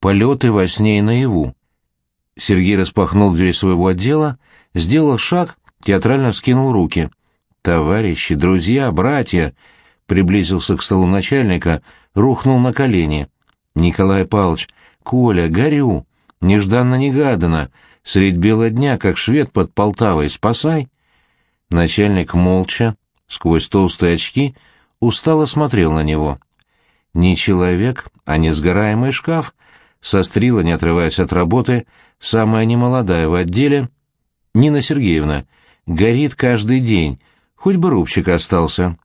полеты во сне и наяву. Сергей распахнул дверь своего отдела, сделал шаг, театрально вскинул руки. «Товарищи, друзья, братья!» приблизился к столу начальника, рухнул на колени. «Николай Павлович, Коля, горю! Нежданно-негаданно! Средь бела дня, как швед под Полтавой, спасай!» Начальник молча, сквозь толстые очки, устало смотрел на него. Не человек, а несгораемый шкаф, сострила, не отрываясь от работы, самая немолодая в отделе, Нина Сергеевна, горит каждый день, хоть бы рубчик остался.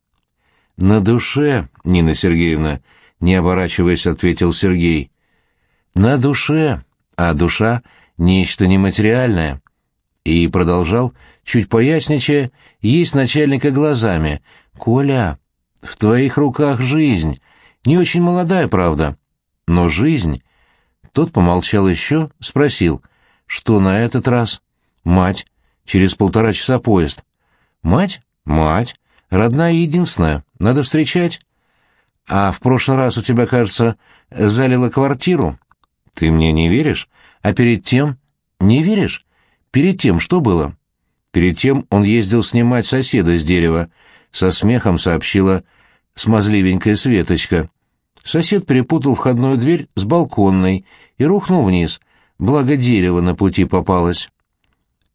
«На душе, Нина Сергеевна», — не оборачиваясь, ответил Сергей. «На душе, а душа — нечто нематериальное». И продолжал, чуть поясничая, есть начальника глазами. «Коля, в твоих руках жизнь. Не очень молодая, правда, но жизнь». Тот помолчал еще, спросил, что на этот раз? «Мать. Через полтора часа поезд». «Мать? Мать. Родная и единственная. Надо встречать». «А в прошлый раз у тебя, кажется, залила квартиру?» «Ты мне не веришь? А перед тем...» «Не веришь? Перед тем что было?» Перед тем он ездил снимать соседа с дерева. Со смехом сообщила смазливенькая Светочка. Сосед перепутал входную дверь с балконной и рухнул вниз, благо дерево на пути попалось.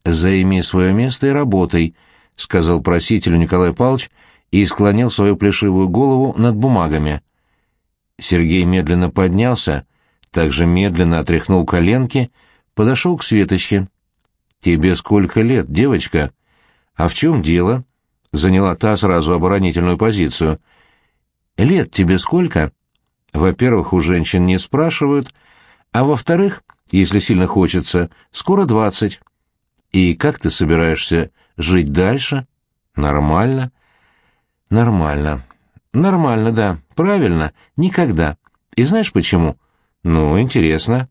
«Займи свое место и работай», — сказал просителю Николай Павлович и склонил свою плешивую голову над бумагами. Сергей медленно поднялся, также медленно отряхнул коленки, подошел к Светочке. «Тебе сколько лет, девочка?» «А в чем дело?» — заняла та сразу оборонительную позицию. «Лет тебе сколько?» «Во-первых, у женщин не спрашивают, а во-вторых, если сильно хочется, скоро двадцать». И как ты собираешься жить дальше? Нормально. Нормально. Нормально, да. Правильно. Никогда. И знаешь почему? Ну, интересно.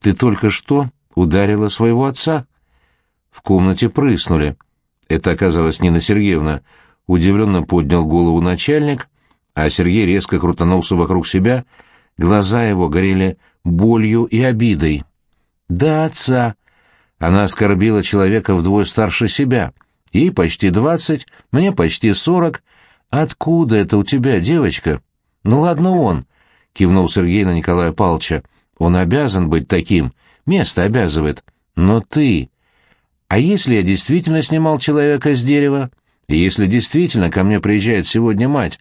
Ты только что ударила своего отца. В комнате прыснули. Это оказалось Нина Сергеевна. Удивленно поднял голову начальник, а Сергей резко крутанулся вокруг себя. Глаза его горели болью и обидой. «Да, отца!» Она оскорбила человека вдвое старше себя. Ей почти двадцать, мне почти сорок. Откуда это у тебя, девочка? Ну ладно он, — кивнул Сергей на Николая Павловича. Он обязан быть таким, место обязывает. Но ты... А если я действительно снимал человека с дерева? Если действительно ко мне приезжает сегодня мать,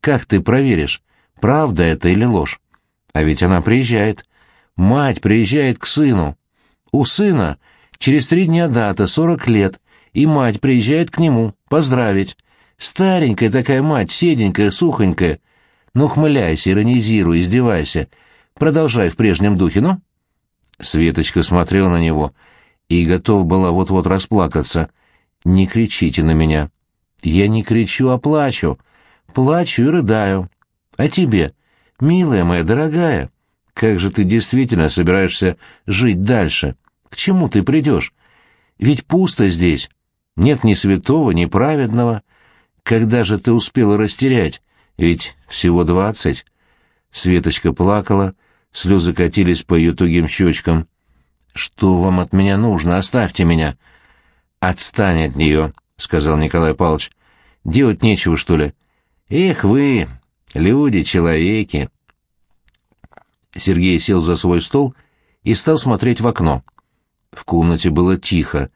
как ты проверишь, правда это или ложь? А ведь она приезжает. Мать приезжает к сыну. У сына через три дня дата, сорок лет, и мать приезжает к нему поздравить. Старенькая такая мать, седенькая, сухонькая. Ну, хмыляйся, иронизируй, издевайся. Продолжай в прежнем духе, ну?» Светочка смотрела на него и готова была вот-вот расплакаться. «Не кричите на меня». «Я не кричу, а плачу. Плачу и рыдаю. А тебе, милая моя дорогая, как же ты действительно собираешься жить дальше? К чему ты придешь? Ведь пусто здесь. Нет ни святого, ни праведного. Когда же ты успела растерять? Ведь всего двадцать. Светочка плакала, слезы катились по ее тугим щечкам. «Что вам от меня нужно? Оставьте меня!» «Отстань от нее», — сказал Николай Павлович. «Делать нечего, что ли?» «Эх вы, люди, человеки!» Сергей сел за свой стол и стал смотреть в окно. В комнате было тихо.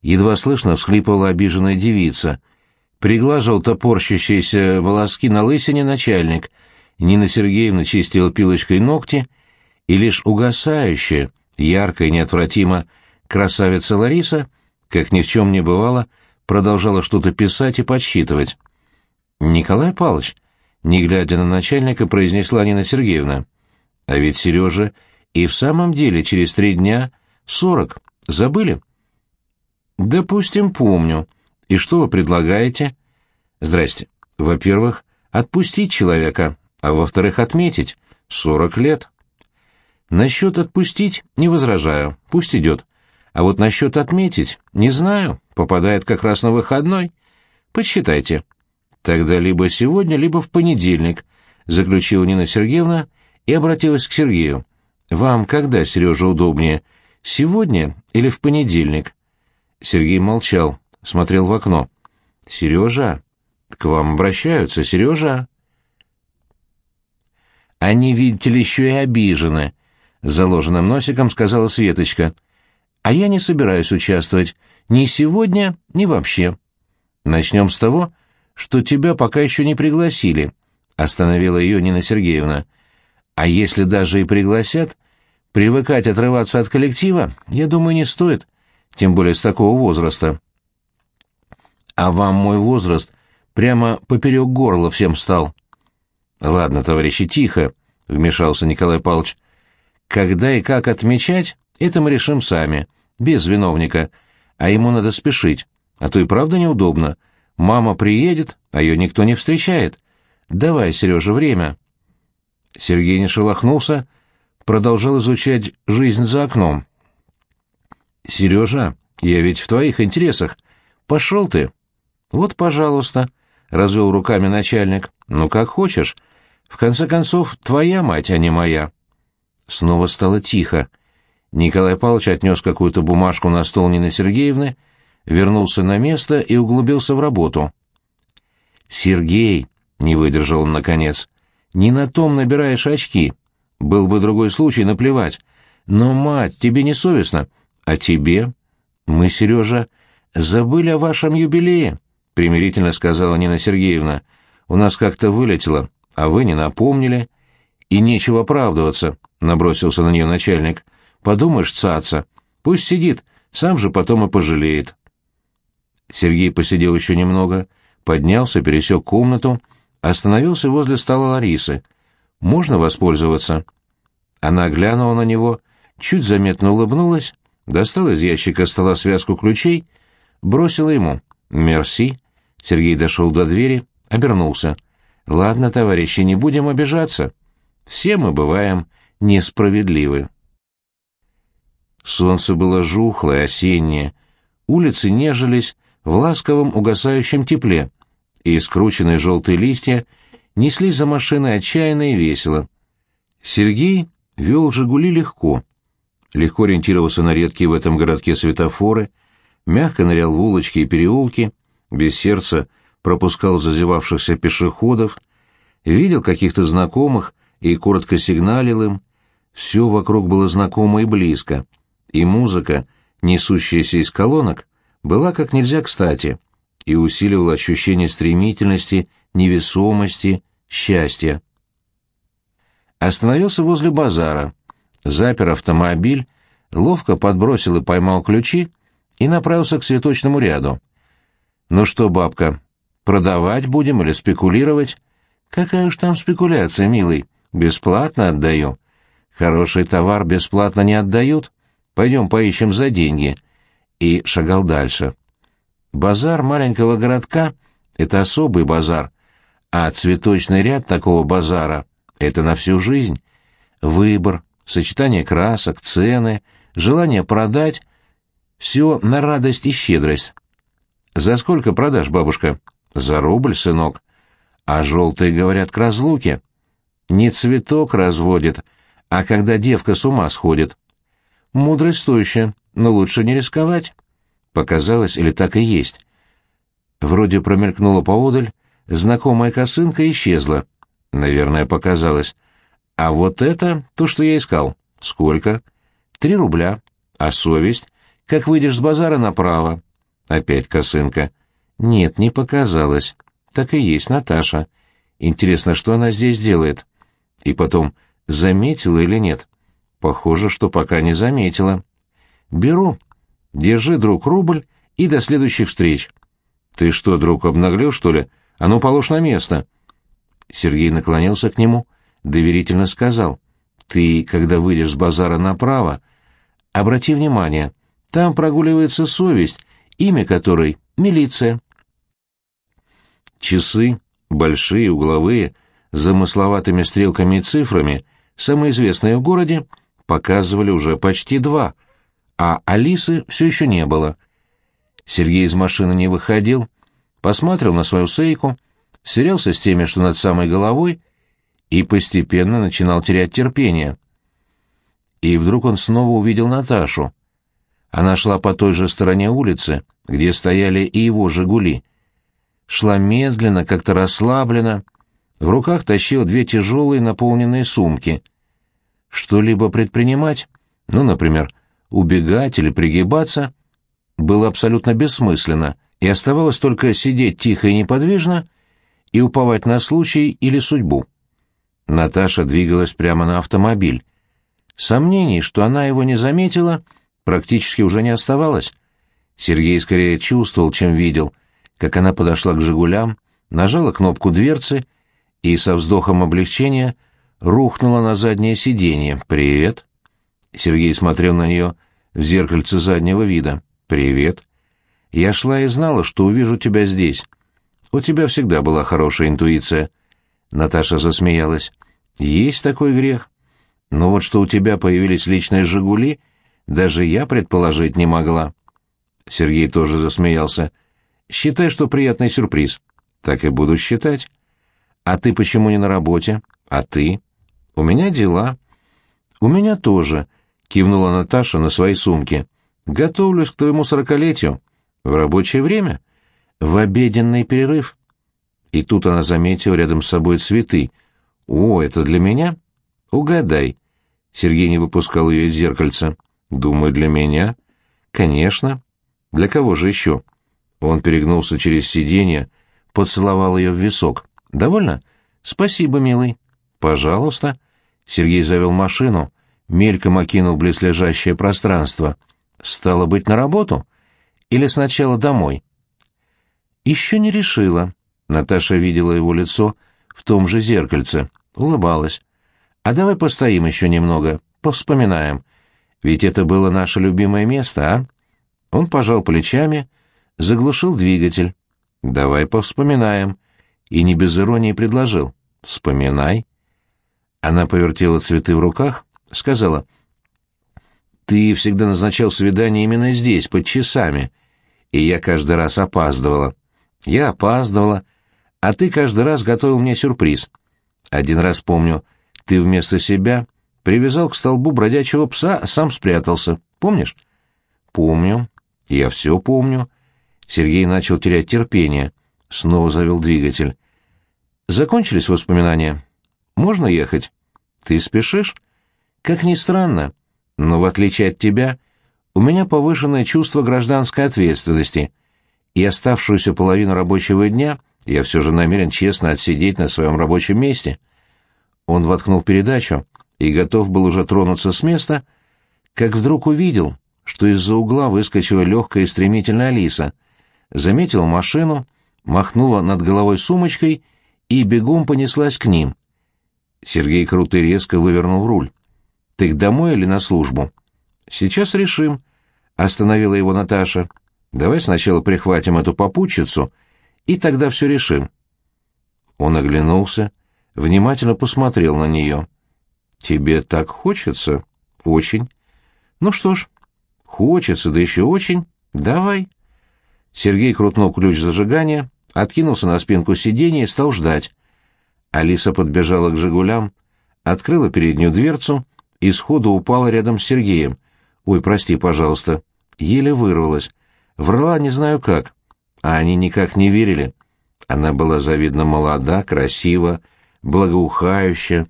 Едва слышно всхлипывала обиженная девица. Приглаживал топорщащиеся волоски на лысине начальник. Нина Сергеевна чистила пилочкой ногти, и лишь угасающая, яркая и неотвратимо красавица Лариса, как ни в чем не бывало, продолжала что-то писать и подсчитывать. «Николай Павлович», не глядя на начальника, произнесла Нина Сергеевна, «а ведь Сережа и в самом деле через три дня Сорок. Забыли? Допустим, помню. И что вы предлагаете? Здрасте. Во-первых, отпустить человека, а во-вторых, отметить. Сорок лет. Насчет отпустить не возражаю, пусть идет. А вот насчет отметить, не знаю, попадает как раз на выходной. Подсчитайте. Тогда либо сегодня, либо в понедельник, заключила Нина Сергеевна и обратилась к Сергею. Вам когда, Сережа, удобнее? Сегодня или в понедельник?» Сергей молчал, смотрел в окно. «Сережа, к вам обращаются, Сережа?» «Они, видите ли, еще и обижены», — заложенным носиком сказала Светочка. «А я не собираюсь участвовать ни сегодня, ни вообще. Начнем с того, что тебя пока еще не пригласили», — остановила ее Нина Сергеевна. «А если даже и пригласят, привыкать отрываться от коллектива, я думаю, не стоит, тем более с такого возраста». «А вам мой возраст прямо поперек горла всем стал», «Ладно, товарищи, тихо», — вмешался Николай Павлович. «Когда и как отмечать, это мы решим сами, без виновника. А ему надо спешить, а то и правда неудобно. Мама приедет, а ее никто не встречает. Давай, Сережа, время». Сергей не шелохнулся, продолжал изучать жизнь за окном. «Сережа, я ведь в твоих интересах. Пошел ты». «Вот, пожалуйста», — развел руками начальник. «Ну, как хочешь. В конце концов, твоя мать, а не моя». Снова стало тихо. Николай Павлович отнес какую-то бумажку на стол Нины Сергеевны, вернулся на место и углубился в работу. «Сергей», — не выдержал он наконец, — «не на том набираешь очки. Был бы другой случай, наплевать. Но, мать, тебе не совестно. А тебе? Мы, Сережа, забыли о вашем юбилее», — примирительно сказала Нина Сергеевна. «У нас как-то вылетело а вы не напомнили. И нечего оправдываться, — набросился на нее начальник. Подумаешь, цаца, пусть сидит, сам же потом и пожалеет. Сергей посидел еще немного, поднялся, пересек комнату, остановился возле стола Ларисы. «Можно воспользоваться?» Она глянула на него, чуть заметно улыбнулась, достала из ящика стола связку ключей, бросила ему. «Мерси». Сергей дошел до двери, обернулся. Ладно, товарищи, не будем обижаться. Все мы бываем несправедливы. Солнце было жухлое, осеннее. Улицы нежились в ласковом угасающем тепле, и скрученные желтые листья неслись за машиной отчаянно и весело. Сергей вел «Жигули» легко. Легко ориентировался на редкие в этом городке светофоры, мягко нырял в улочки и переулки, без сердца пропускал зазевавшихся пешеходов, видел каких-то знакомых и коротко сигналил им. Все вокруг было знакомо и близко, и музыка, несущаяся из колонок, была как нельзя кстати и усиливала ощущение стремительности, невесомости, счастья. Остановился возле базара, запер автомобиль, ловко подбросил и поймал ключи и направился к цветочному ряду. «Ну что, бабка, Продавать будем или спекулировать? Какая уж там спекуляция, милый. Бесплатно отдаю. Хороший товар бесплатно не отдают. Пойдем поищем за деньги. И шагал дальше. Базар маленького городка — это особый базар, а цветочный ряд такого базара — это на всю жизнь. Выбор, сочетание красок, цены, желание продать — все на радость и щедрость. «За сколько продашь, бабушка?» За рубль, сынок. А желтые говорят к разлуке. Не цветок разводит, а когда девка с ума сходит. Мудрость стоящая, но лучше не рисковать. Показалось, или так и есть. Вроде промелькнула поодаль, знакомая косынка исчезла. Наверное, показалось. А вот это то, что я искал. Сколько? Три рубля. А совесть? Как выйдешь с базара направо. Опять косынка. Нет, не показалось. Так и есть Наташа. Интересно, что она здесь делает? И потом, заметила или нет? Похоже, что пока не заметила. Беру. Держи, друг, рубль и до следующих встреч. Ты что, друг, обнаглел, что ли? А ну, положь на место. Сергей наклонился к нему, доверительно сказал. Ты, когда выйдешь с базара направо, обрати внимание, там прогуливается совесть, имя которой — милиция. Часы, большие, угловые, с замысловатыми стрелками и цифрами, самые известные в городе, показывали уже почти два, а Алисы все еще не было. Сергей из машины не выходил, посмотрел на свою сейку, сверялся с теми, что над самой головой, и постепенно начинал терять терпение. и вдруг он снова увидел Наташу. Она шла по той же стороне улицы, где стояли и его «Жигули». Шла медленно, как-то расслабленно, в руках тащила две тяжелые наполненные сумки. Что-либо предпринимать, ну, например, убегать или пригибаться, было абсолютно бессмысленно, и оставалось только сидеть тихо и неподвижно и уповать на случай или судьбу. Наташа двигалась прямо на автомобиль. Сомнений, что она его не заметила, практически уже не оставалось. Сергей скорее чувствовал, чем видел, как она подошла к «Жигулям», нажала кнопку дверцы и со вздохом облегчения рухнула на заднее сиденье. «Привет». Сергей смотрел на нее в зеркальце заднего вида. «Привет. Я шла и знала, что увижу тебя здесь. У тебя всегда была хорошая интуиция». Наташа засмеялась. «Есть такой грех. Но вот что у тебя появились личные «Жигули», даже я предположить не могла». Сергей тоже засмеялся. «Считай, что приятный сюрприз». «Так и буду считать». «А ты почему не на работе? А ты?» «У меня дела». «У меня тоже», — кивнула Наташа на свои сумки. «Готовлюсь к твоему сорокалетию. В рабочее время? В обеденный перерыв». И тут она заметила рядом с собой цветы. «О, это для меня?» «Угадай». Сергей не выпускал ее из зеркальца. «Думаю, для меня?» «Конечно. Для кого же еще?» Он перегнулся через сиденье, поцеловал ее в висок. «Довольно?» «Спасибо, милый». «Пожалуйста». Сергей завел машину, мельком окинул близлежащее пространство. «Стало быть, на работу? Или сначала домой?» «Еще не решила». Наташа видела его лицо в том же зеркальце, улыбалась. «А давай постоим еще немного, повспоминаем. Ведь это было наше любимое место, а?» Он пожал плечами, заглушил двигатель. «Давай повспоминаем». И не без иронии предложил. «Вспоминай». Она повертела цветы в руках, сказала. «Ты всегда назначал свидание именно здесь, под часами, и я каждый раз опаздывала. Я опаздывала, а ты каждый раз готовил мне сюрприз. Один раз помню, ты вместо себя привязал к столбу бродячего пса, а сам спрятался. Помнишь? Помню. Я все помню. Сергей начал терять терпение. Снова завел двигатель. Закончились воспоминания? Можно ехать? Ты спешишь? Как ни странно, но в отличие от тебя, у меня повышенное чувство гражданской ответственности, и оставшуюся половину рабочего дня я все же намерен честно отсидеть на своем рабочем месте. Он воткнул передачу и готов был уже тронуться с места, как вдруг увидел, что из-за угла выскочила легкая и стремительная Алиса, заметила машину, махнула над головой сумочкой и бегом понеслась к ним. Сергей круто и резко вывернул руль. «Ты домой или на службу?» «Сейчас решим», — остановила его Наташа. «Давай сначала прихватим эту попутчицу, и тогда все решим». Он оглянулся, внимательно посмотрел на нее. «Тебе так хочется?» «Очень». «Ну что ж, хочется, да еще очень. Давай». Сергей крутнул ключ зажигания, откинулся на спинку сиденья и стал ждать. Алиса подбежала к «Жигулям», открыла переднюю дверцу и сходу упала рядом с Сергеем. «Ой, прости, пожалуйста». Еле вырвалась. Врала не знаю как. А они никак не верили. Она была завидно молода, красива, благоухающая,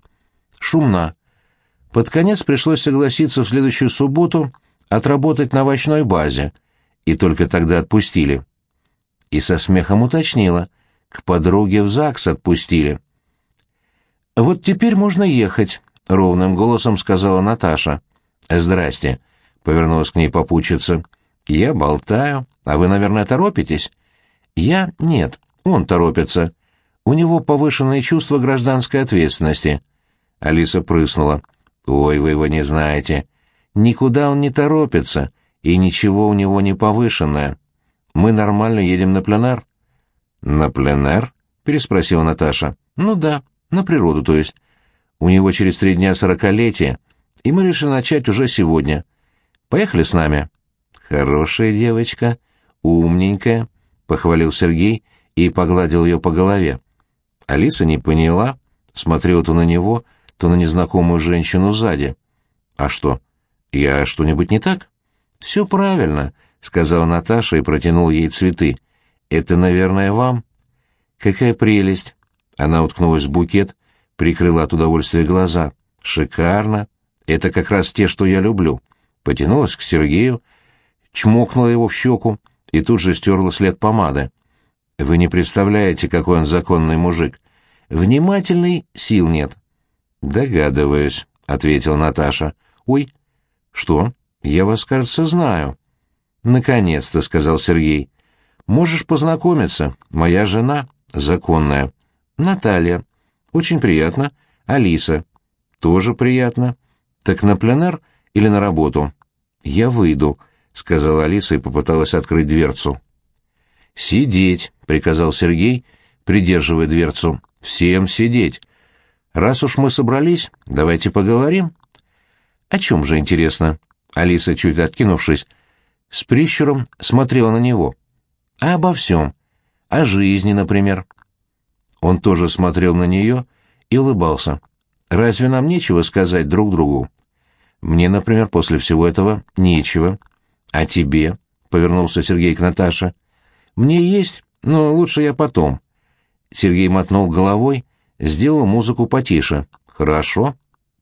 шумна. Под конец пришлось согласиться в следующую субботу отработать на овощной базе, и только тогда отпустили. И со смехом уточнила. К подруге в ЗАГС отпустили. «Вот теперь можно ехать», — ровным голосом сказала Наташа. «Здрасте», — повернулась к ней попутчица. «Я болтаю, а вы, наверное, торопитесь?» «Я? Нет, он торопится. У него повышенное чувство гражданской ответственности». Алиса прыснула. «Ой, вы его не знаете. Никуда он не торопится, и ничего у него не повышенное. Мы нормально едем на пленар». «На пленар?» — переспросила Наташа. «Ну да, на природу, то есть. У него через три дня сорокалетие, и мы решили начать уже сегодня. Поехали с нами?» «Хорошая девочка, умненькая», — похвалил Сергей и погладил ее по голове. Алиса не поняла, смотрела то на него, то на незнакомую женщину сзади. «А что, «Я что-нибудь не так?» «Все правильно», — сказала Наташа и протянула ей цветы. «Это, наверное, вам?» «Какая прелесть!» Она уткнулась в букет, прикрыла от удовольствия глаза. «Шикарно! Это как раз те, что я люблю». Потянулась к Сергею, чмокнула его в щеку и тут же стерла след помады. «Вы не представляете, какой он законный мужик. Внимательный, сил нет». «Догадываюсь», — ответила Наташа. «Ой, что? Я вас, кажется, знаю». «Наконец-то», — сказал Сергей. «Можешь познакомиться. Моя жена, законная. Наталья. Очень приятно. Алиса. Тоже приятно. Так на пленар или на работу?» «Я выйду», — сказала Алиса и попыталась открыть дверцу. «Сидеть», — приказал Сергей, придерживая дверцу. «Всем сидеть. Раз уж мы собрались, давайте поговорим». «О чем же, интересно?» Алиса, чуть откинувшись, с прищуром смотрела на него. «А обо всем. О жизни, например». Он тоже смотрел на нее и улыбался. «Разве нам нечего сказать друг другу?» «Мне, например, после всего этого нечего». «А тебе?» — повернулся Сергей к Наташе. «Мне есть, но лучше я потом». Сергей мотнул головой, сделал музыку потише. «Хорошо,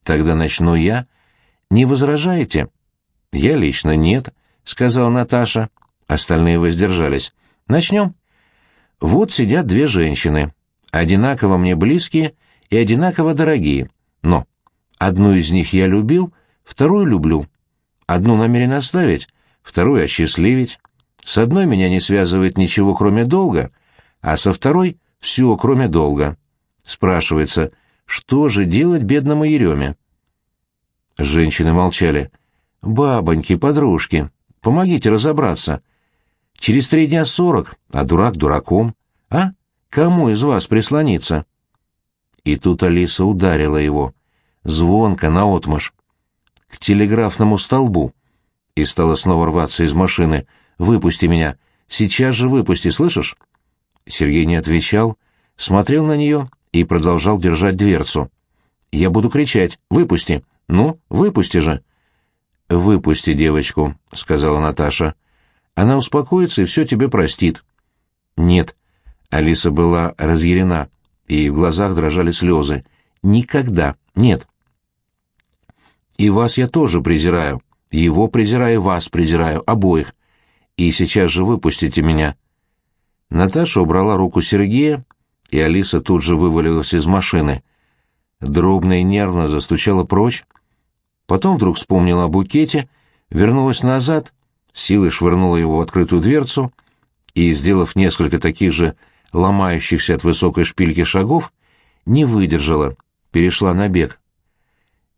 тогда начну я. Не возражаете?» «Я лично нет», — сказала Наташа. Остальные воздержались. «Начнем?» «Вот сидят две женщины, одинаково мне близкие и одинаково дорогие. Но одну из них я любил, вторую люблю. Одну намерен оставить, вторую осчастливить. С одной меня не связывает ничего, кроме долга, а со второй — все, кроме долга. Спрашивается, что же делать бедному Ереме? Женщины молчали. «Бабоньки, подружки, помогите разобраться. Через три дня сорок, а дурак дураком. А? Кому из вас прислониться?» И тут Алиса ударила его. Звонко, наотмашь. К телеграфному столбу и стала снова рваться из машины. «Выпусти меня! Сейчас же выпусти, слышишь?» Сергей не отвечал, смотрел на нее и продолжал держать дверцу. «Я буду кричать. Выпусти! Ну, выпусти же!» «Выпусти девочку», — сказала Наташа. «Она успокоится и все тебе простит». «Нет». Алиса была разъярена, и в глазах дрожали слезы. «Никогда. Нет». «И вас я тоже презираю. Его презираю, вас презираю, обоих. И сейчас же выпустите меня». Наташа убрала руку Сергея, и Алиса тут же вывалилась из машины. Дробно и нервно застучала прочь. Потом вдруг вспомнила о букете, вернулась назад, силой швырнула его в открытую дверцу и, сделав несколько таких же ломающихся от высокой шпильки шагов, не выдержала, перешла на бег.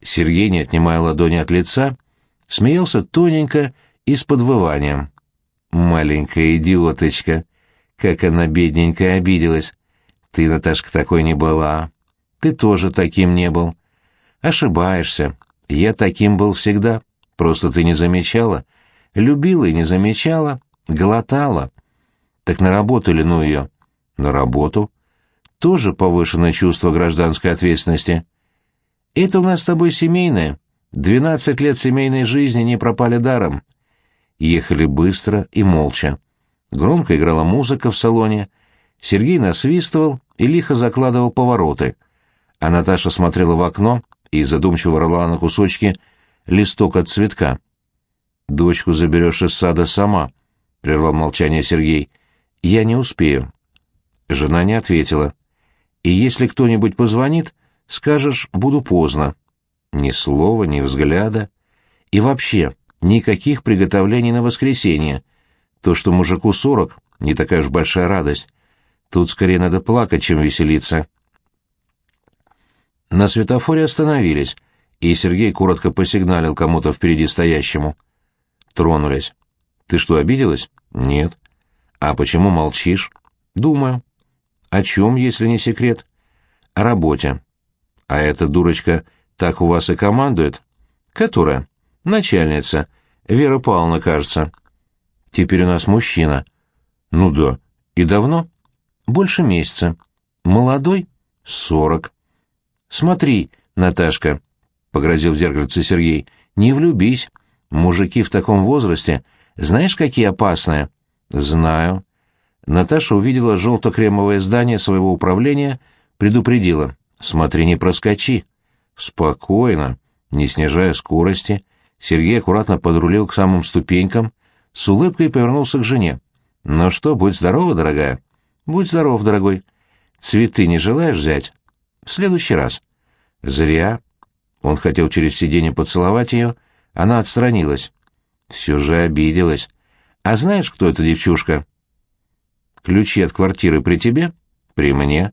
Сергей, не отнимая ладони от лица, смеялся тоненько и с подвыванием. «Маленькая идиоточка! Как она бедненькая обиделась! Ты, Наташка, такой не была. Ты тоже таким не был. Ошибаешься. Я таким был всегда. Просто ты не замечала. Любила и не замечала. Глотала. Так на работу ли ну ее? На работу. Тоже повышенное чувство гражданской ответственности. Это у нас с тобой семейное. Двенадцать лет семейной жизни не пропали даром. Ехали быстро и молча. Громко играла музыка в салоне. Сергей насвистывал и лихо закладывал повороты. А Наташа смотрела в окно и задумчиво рвала на кусочки листок от цветка. «Дочку заберешь из сада сама», — прервал молчание Сергей. «Я не успею». Жена не ответила. «И если кто-нибудь позвонит, скажешь, буду поздно». Ни слова, ни взгляда. И вообще, никаких приготовлений на воскресенье. То, что мужику сорок, не такая уж большая радость. Тут скорее надо плакать, чем веселиться. На светофоре остановились, и Сергей коротко посигналил кому-то впереди стоящему. Тронулись. «Ты что, обиделась?» «Нет». «А почему молчишь?» «Думаю». «О чем, если не секрет?» «О работе». «А эта дурочка так у вас и командует. Которая? Начальница. Вера Павловна, кажется. Теперь у нас мужчина. Ну да. И давно? Больше месяца. Молодой? Сорок. Смотри, Наташка, — погрозил в зеркальце Сергей, — не влюбись. Мужики в таком возрасте, знаешь, какие опасные? Знаю. Наташа увидела желто-кремовое здание своего управления, предупредила. Смотри, не проскочи. Спокойно, не снижая скорости, Сергей аккуратно подрулил к самым ступенькам, с улыбкой повернулся к жене. «Ну что, будь здорова, дорогая?» «Будь здоров, дорогой. Цветы не желаешь взять?» «В следующий раз». «Зря». Он хотел через сиденье поцеловать ее, она отстранилась. Все же обиделась. «А знаешь, кто эта девчушка?» «Ключи от квартиры при тебе?» «При мне».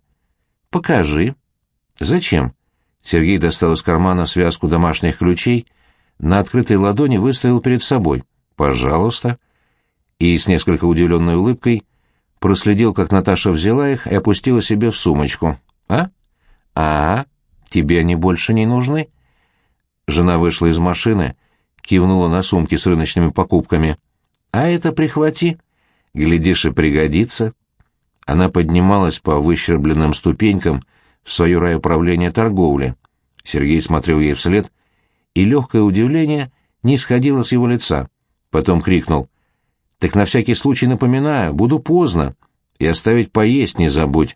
«Покажи». «Зачем?» Сергей достал из кармана связку домашних ключей, на открытой ладони выставил перед собой. «Пожалуйста». И с несколько удивленной улыбкой проследил, как Наташа взяла их и опустила себе в сумочку. «А? А? Тебе они больше не нужны?» Жена вышла из машины, кивнула на сумки с рыночными покупками. «А это прихвати. Глядишь, и пригодится». Она поднималась по выщербленным ступенькам в свое райуправление торговли. Сергей смотрел ей вслед, и легкое удивление не сходило с его лица. Потом крикнул. «Так на всякий случай напоминаю, буду поздно, и оставить поесть не забудь».